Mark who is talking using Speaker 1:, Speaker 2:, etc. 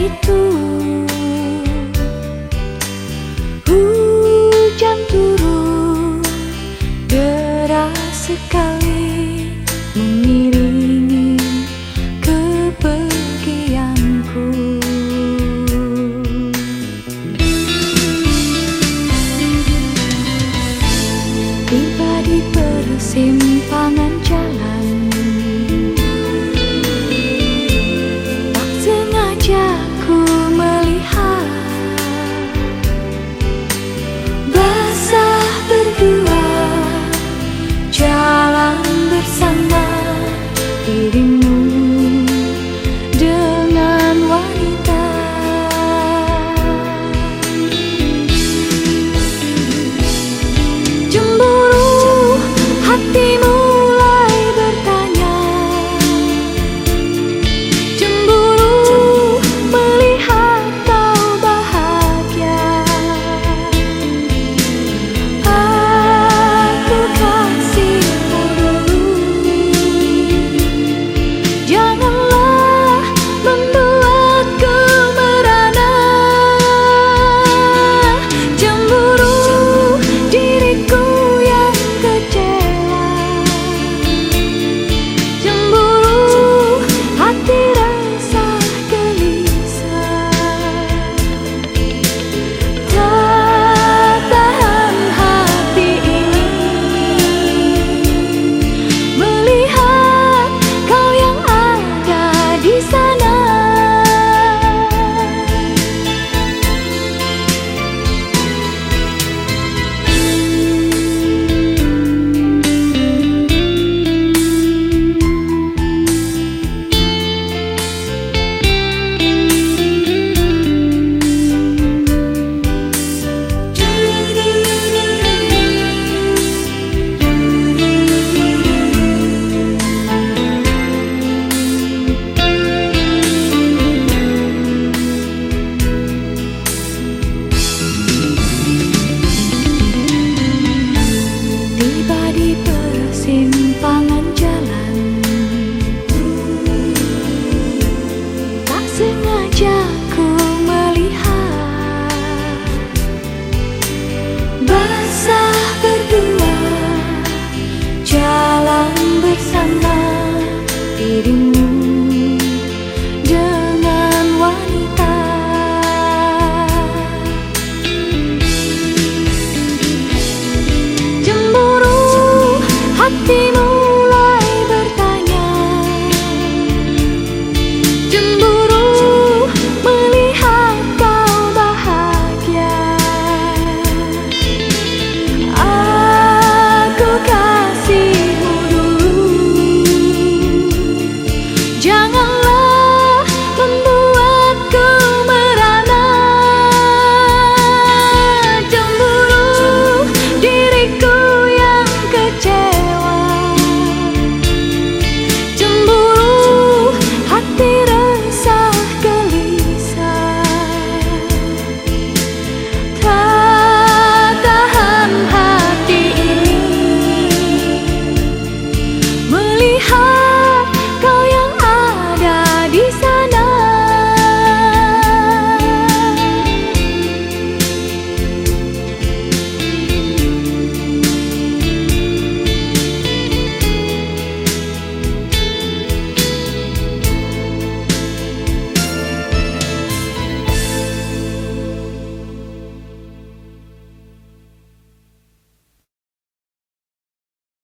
Speaker 1: itu. Hujan turun deras sekali Mengiringi kepergianku. Tiba di persimpangan jalan